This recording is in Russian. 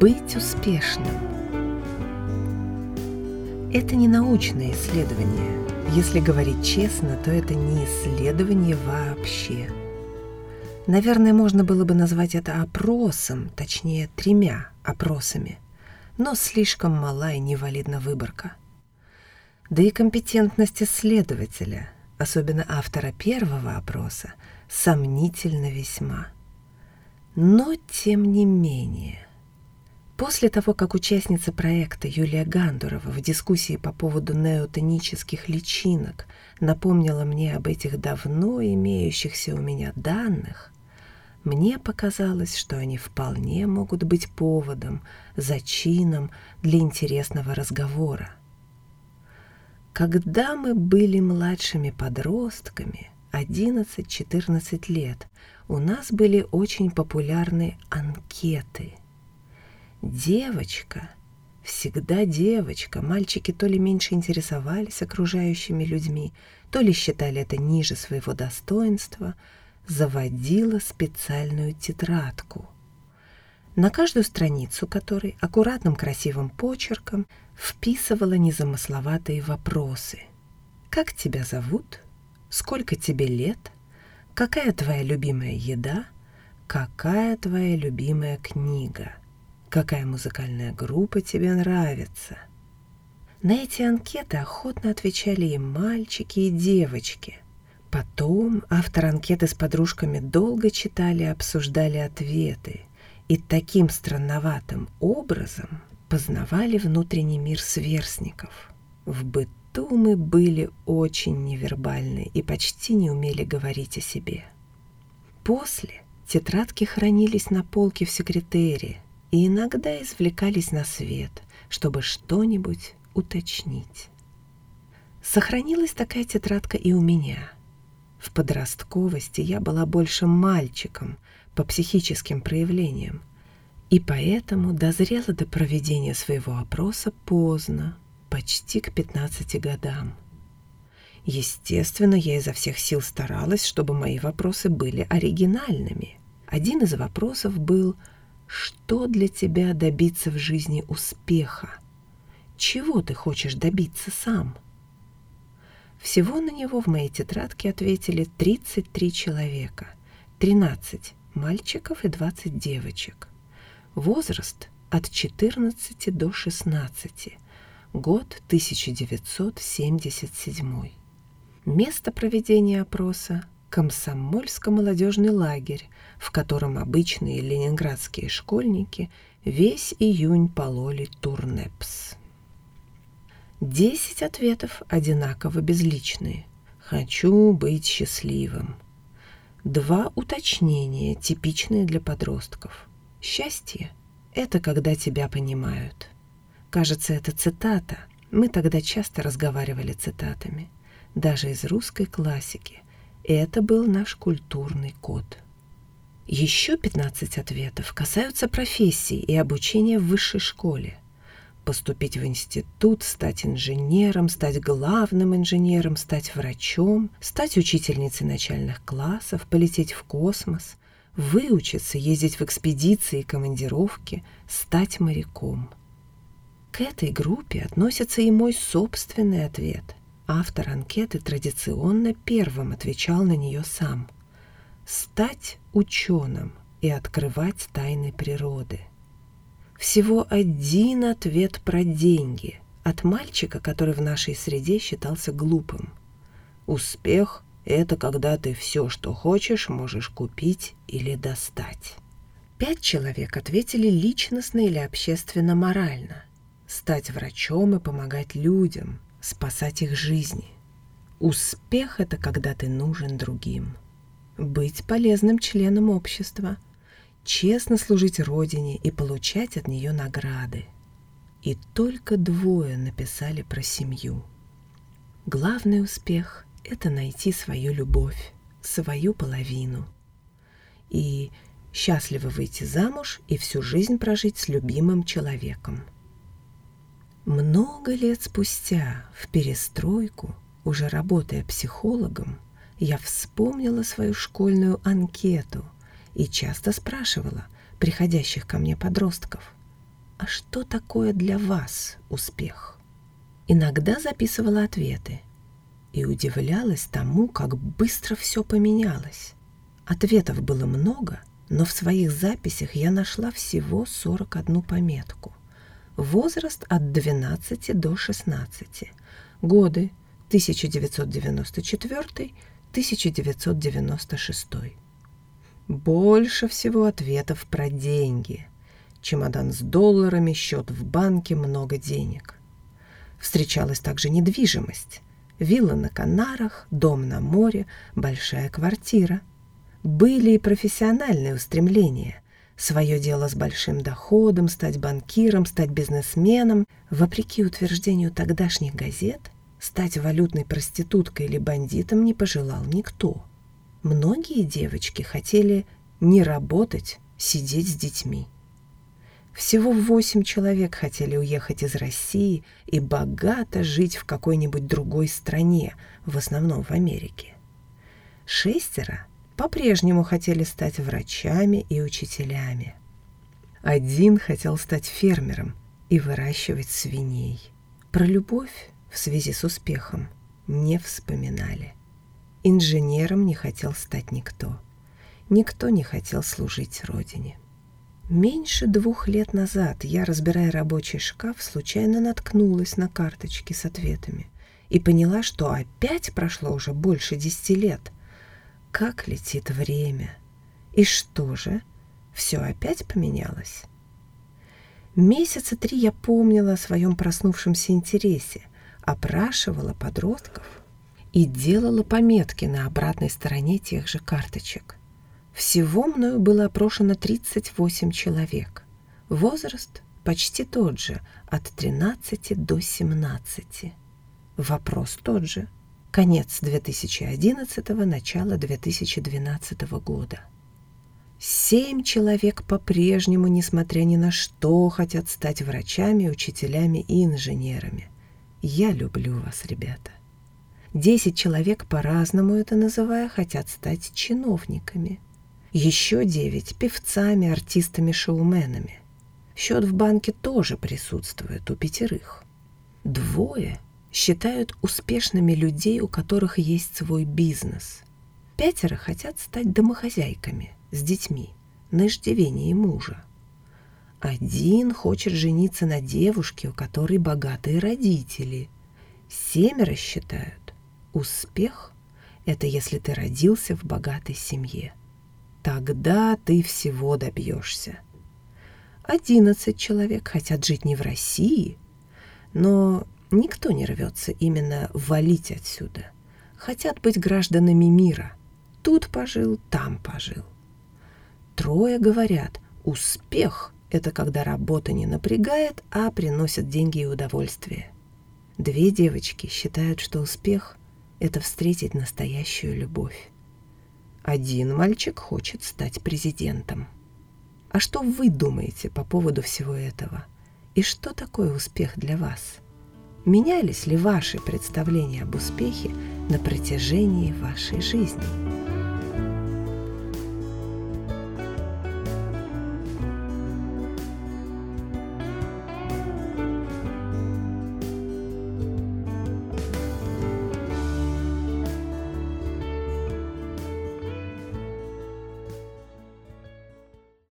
Быть успешным. Это не научное исследование. Если говорить честно, то это не исследование вообще. Наверное, можно было бы назвать это опросом, точнее, тремя опросами. Но слишком мала и невалидна выборка. Да и компетентность исследователя, особенно автора первого опроса, сомнительна весьма. Но тем не менее... После того, как участница проекта Юлия Гандурова в дискуссии по поводу неотонических личинок напомнила мне об этих давно имеющихся у меня данных, мне показалось, что они вполне могут быть поводом, зачином для интересного разговора. Когда мы были младшими подростками, 11-14 лет, у нас были очень популярны анкеты – Девочка, всегда девочка. Мальчики то ли меньше интересовались окружающими людьми, то ли считали это ниже своего достоинства, заводила специальную тетрадку. На каждую страницу которой аккуратным красивым почерком вписывала незамысловатые вопросы. Как тебя зовут? Сколько тебе лет? Какая твоя любимая еда? Какая твоя любимая книга? Какая музыкальная группа тебе нравится? На эти анкеты охотно отвечали и мальчики, и девочки. Потом автор анкеты с подружками долго читали и обсуждали ответы, и таким странноватым образом познавали внутренний мир сверстников. В быту мы были очень невербальны и почти не умели говорить о себе. После тетрадки хранились на полке в секретерии, и иногда извлекались на свет, чтобы что-нибудь уточнить. Сохранилась такая тетрадка и у меня. В подростковости я была больше мальчиком по психическим проявлениям, и поэтому дозрела до проведения своего опроса поздно, почти к 15 годам. Естественно, я изо всех сил старалась, чтобы мои вопросы были оригинальными. Один из вопросов был – что для тебя добиться в жизни успеха? Чего ты хочешь добиться сам? Всего на него в моей тетрадке ответили 33 человека, 13 мальчиков и 20 девочек. Возраст от 14 до 16, год 1977. Место проведения опроса – Комсомольско-молодежный лагерь в котором обычные ленинградские школьники весь июнь пололи турнепс. Десять ответов одинаково безличные. «Хочу быть счастливым». Два уточнения, типичные для подростков. «Счастье — это когда тебя понимают». Кажется, это цитата. Мы тогда часто разговаривали цитатами. Даже из русской классики. Это был наш культурный код. Еще 15 ответов касаются профессий и обучения в высшей школе. Поступить в институт, стать инженером, стать главным инженером, стать врачом, стать учительницей начальных классов, полететь в космос, выучиться, ездить в экспедиции и командировки, стать моряком. К этой группе относится и мой собственный ответ. Автор анкеты традиционно первым отвечал на нее сам – стать ученым и открывать тайны природы. Всего один ответ про деньги от мальчика, который в нашей среде считался глупым. Успех — это когда ты все, что хочешь, можешь купить или достать. Пять человек ответили личностно или общественно-морально. Стать врачом и помогать людям, спасать их жизни. Успех — это когда ты нужен другим быть полезным членом общества, честно служить Родине и получать от нее награды. И только двое написали про семью. Главный успех — это найти свою любовь, свою половину. И счастливо выйти замуж и всю жизнь прожить с любимым человеком. Много лет спустя, в перестройку, уже работая психологом, я вспомнила свою школьную анкету и часто спрашивала приходящих ко мне подростков, а что такое для вас успех? Иногда записывала ответы и удивлялась тому, как быстро все поменялось. Ответов было много, но в своих записях я нашла всего 41 пометку. Возраст от 12 до 16. Годы 1994-1996. Больше всего ответов про деньги. Чемодан с долларами, счет в банке, много денег. Встречалась также недвижимость. Вилла на Канарах, дом на море, большая квартира. Были и профессиональные устремления. Свое дело с большим доходом, стать банкиром, стать бизнесменом. Вопреки утверждению тогдашних газет, стать валютной проституткой или бандитом не пожелал никто. Многие девочки хотели не работать, сидеть с детьми. Всего восемь человек хотели уехать из России и богато жить в какой-нибудь другой стране, в основном в Америке. Шестеро по-прежнему хотели стать врачами и учителями. Один хотел стать фермером и выращивать свиней. Про любовь в связи с успехом не вспоминали. Инженером не хотел стать никто. Никто не хотел служить родине. Меньше двух лет назад я, разбирая рабочий шкаф, случайно наткнулась на карточки с ответами и поняла, что опять прошло уже больше десяти лет. Как летит время! И что же? Все опять поменялось? Месяца три я помнила о своем проснувшемся интересе, опрашивала подростков и делала пометки на обратной стороне тех же карточек. Всего мною было опрошено 38 человек. Возраст почти тот же, от 13 до 17. Вопрос тот же. Конец 2011 начало 2012 года. Семь человек по-прежнему, несмотря ни на что, хотят стать врачами, учителями и инженерами. Я люблю вас, ребята. Десять человек по-разному это называя хотят стать чиновниками. Еще девять – певцами, артистами, шоуменами. Счет в банке тоже присутствует у пятерых. Двое считают успешными людей, у которых есть свой бизнес. Пятеро хотят стать домохозяйками с детьми на иждивении мужа. Один хочет жениться на девушке, у которой богатые родители. Семеро считают, успех – это если ты родился в богатой семье. Тогда ты всего добьешься. Одиннадцать человек хотят жить не в России, но никто не рвется именно валить отсюда. Хотят быть гражданами мира. Тут пожил, там пожил. Трое говорят, успех – это когда работа не напрягает, а приносит деньги и удовольствие. Две девочки считают, что успех – это встретить настоящую любовь. Один мальчик хочет стать президентом. А что вы думаете по поводу всего этого? И что такое успех для вас? Менялись ли ваши представления об успехе на протяжении вашей жизни?